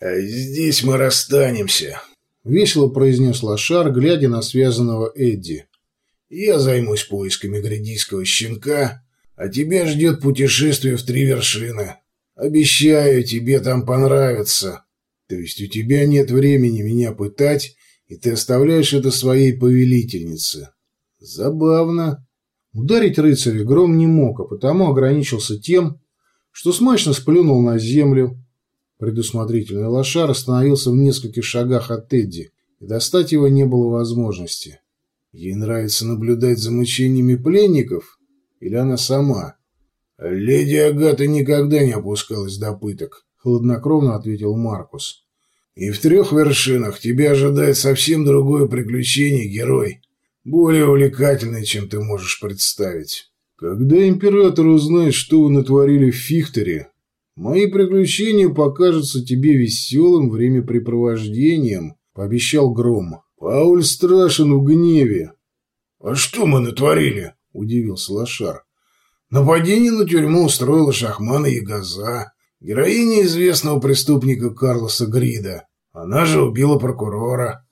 А здесь мы расстанемся», — весело произнес Лошар, глядя на связанного Эдди. «Я займусь поисками грядийского щенка, а тебя ждет путешествие в три вершины. Обещаю, тебе там понравится. То есть у тебя нет времени меня пытать, и ты оставляешь это своей повелительнице. Забавно». Ударить рыцаря гром не мог, а потому ограничился тем, что смачно сплюнул на землю. Предусмотрительный лошар остановился в нескольких шагах от Тедди, и достать его не было возможности. Ей нравится наблюдать за мучениями пленников? Или она сама? «Леди Агата никогда не опускалась до пыток», — хладнокровно ответил Маркус. «И в трех вершинах тебя ожидает совсем другое приключение, герой, более увлекательное, чем ты можешь представить». Когда император узнает, что вы натворили в Фихтере, мои приключения покажутся тебе веселым времяпрепровождением, пообещал Гром. Пауль страшен в гневе. А что мы натворили? удивился Лошар. Нападение на тюрьму устроила Шахмана Ягоза, героиня известного преступника Карлоса Грида. Она же убила прокурора.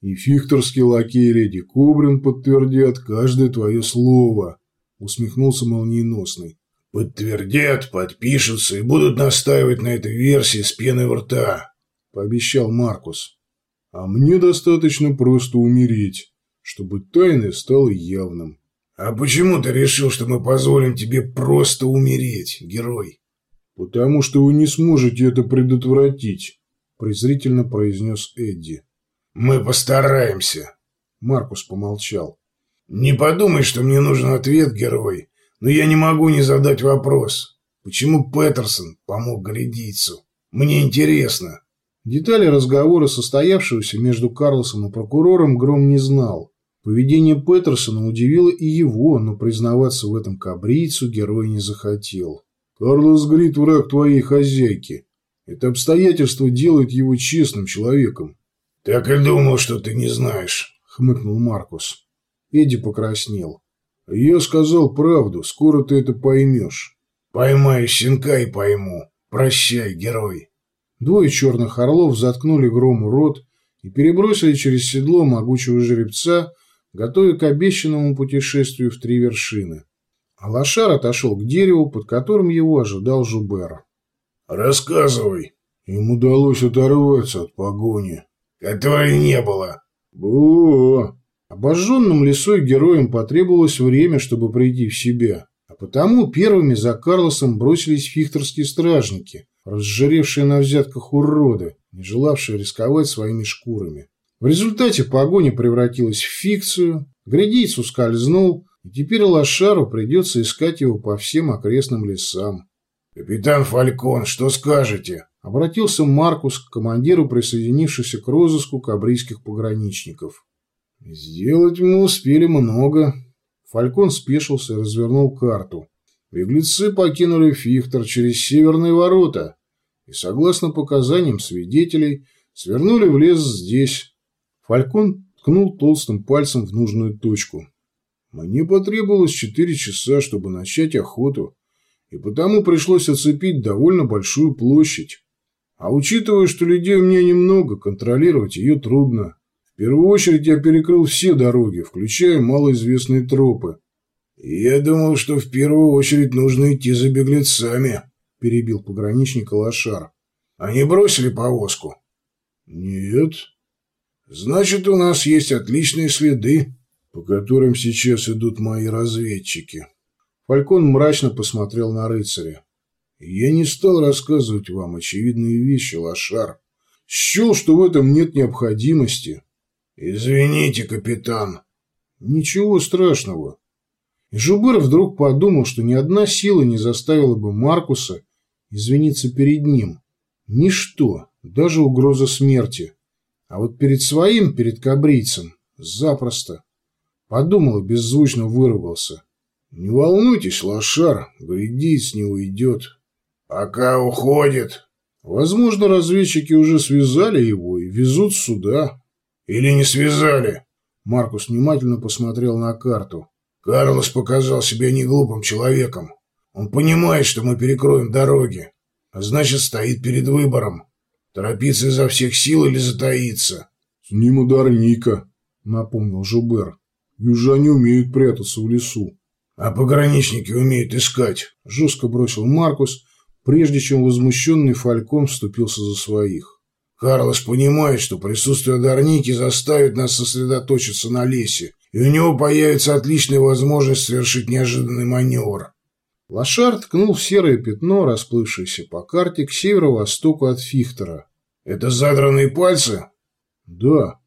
И фихтерский лакей леди Кобрин подтвердят каждое твое слово усмехнулся молниеносный. «Подтвердят, подпишутся и будут настаивать на этой версии с пеной в рта», — пообещал Маркус. «А мне достаточно просто умереть, чтобы тайное стало явным». «А почему ты решил, что мы позволим тебе просто умереть, герой?» «Потому что вы не сможете это предотвратить», — презрительно произнес Эдди. «Мы постараемся», — Маркус помолчал. «Не подумай, что мне нужен ответ, герой, но я не могу не задать вопрос. Почему Петерсон помог грядийцу? Мне интересно». Детали разговора, состоявшегося между Карлосом и прокурором, Гром не знал. Поведение Петерсона удивило и его, но признаваться в этом кабрийцу герой не захотел. «Карлос Грит – враг твоей хозяйки. Это обстоятельство делает его честным человеком». «Так и думал, что ты не знаешь», – хмыкнул Маркус. Эдди покраснел. «Я сказал правду, скоро ты это поймешь». «Поймаю щенка и пойму. Прощай, герой». Двое черных орлов заткнули грому рот и перебросили через седло могучего жеребца, готовя к обещанному путешествию в три вершины. А лошар отошел к дереву, под которым его ожидал Жубер. «Рассказывай». Им удалось оторваться от погони. «Которой не было». «Было». Обожженным лесой героям потребовалось время, чтобы прийти в себя, а потому первыми за Карлосом бросились фихтерские стражники, разжиревшие на взятках уроды, не желавшие рисковать своими шкурами. В результате погоня превратилась в фикцию, грядийц ускользнул, и теперь лошару придется искать его по всем окрестным лесам. «Капитан Фалькон, что скажете?» — обратился Маркус к командиру присоединившихся к розыску кабрийских пограничников. Сделать мы успели много. Фалькон спешился и развернул карту. Беглецы покинули Фихтер через северные ворота и, согласно показаниям свидетелей, свернули в лес здесь. Фалькон ткнул толстым пальцем в нужную точку. Мне потребовалось четыре часа, чтобы начать охоту, и потому пришлось оцепить довольно большую площадь. А учитывая, что людей у меня немного, контролировать ее трудно. В первую очередь я перекрыл все дороги, включая малоизвестные тропы. «Я думал, что в первую очередь нужно идти за беглецами», – перебил пограничник Лошар. «Они бросили повозку?» «Нет». «Значит, у нас есть отличные следы, по которым сейчас идут мои разведчики». Фалькон мрачно посмотрел на рыцаря. «Я не стал рассказывать вам очевидные вещи, Лошар. Счел, что в этом нет необходимости. «Извините, капитан». «Ничего страшного». И Жубер вдруг подумал, что ни одна сила не заставила бы Маркуса извиниться перед ним. Ничто, даже угроза смерти. А вот перед своим, перед кабрийцем, запросто. Подумал и беззвучно выругался. «Не волнуйтесь, лошар, грядиц не уйдет». «Пока уходит». Возможно, разведчики уже связали его и везут сюда. Или не связали?» Маркус внимательно посмотрел на карту. «Карлос показал себя неглупым человеком. Он понимает, что мы перекроем дороги, а значит, стоит перед выбором. Торопиться изо всех сил или затаиться? С ним удар Ника, напомнил Жубер. Южане умеют прятаться в лесу. А пограничники умеют искать, жестко бросил Маркус, прежде чем возмущенный Фалькон вступился за своих. Карлос понимает, что присутствие Дарники заставит нас сосредоточиться на лесе, и у него появится отличная возможность совершить неожиданный маневр. Лошар ткнул в серое пятно, расплывшееся по карте, к северо-востоку от Фихтера. «Это задранные пальцы?» «Да».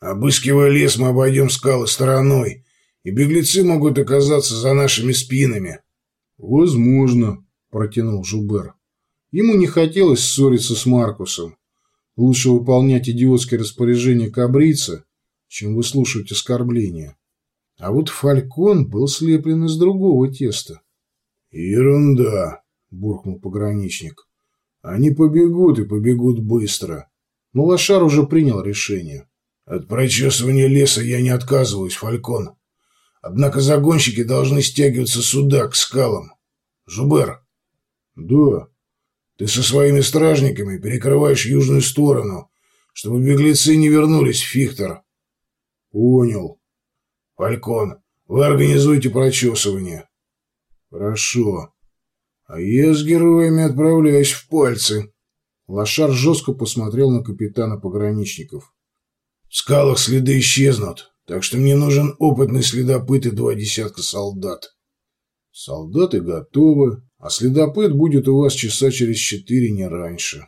«Обыскивая лес, мы обойдем скалы стороной, и беглецы могут оказаться за нашими спинами». «Возможно», — протянул Жубер. Ему не хотелось ссориться с Маркусом. Лучше выполнять идиотские распоряжения кабрица, чем выслушивать оскорбления. А вот фалькон был слеплен из другого теста. «Ерунда», — буркнул пограничник. «Они побегут и побегут быстро». Но Лошар уже принял решение. «От прочесывания леса я не отказываюсь, Фалькон. Однако загонщики должны стягиваться сюда, к скалам. Жубер». «Да». «Ты со своими стражниками перекрываешь южную сторону, чтобы беглецы не вернулись Фихтер». «Понял». «Фалькон, вы организуйте прочесывание». Хорошо. А я с героями отправляюсь в пальцы. Лошар жестко посмотрел на капитана пограничников. В скалах следы исчезнут, так что мне нужен опытный следопыт и два десятка солдат. Солдаты готовы, а следопыт будет у вас часа через четыре, не раньше.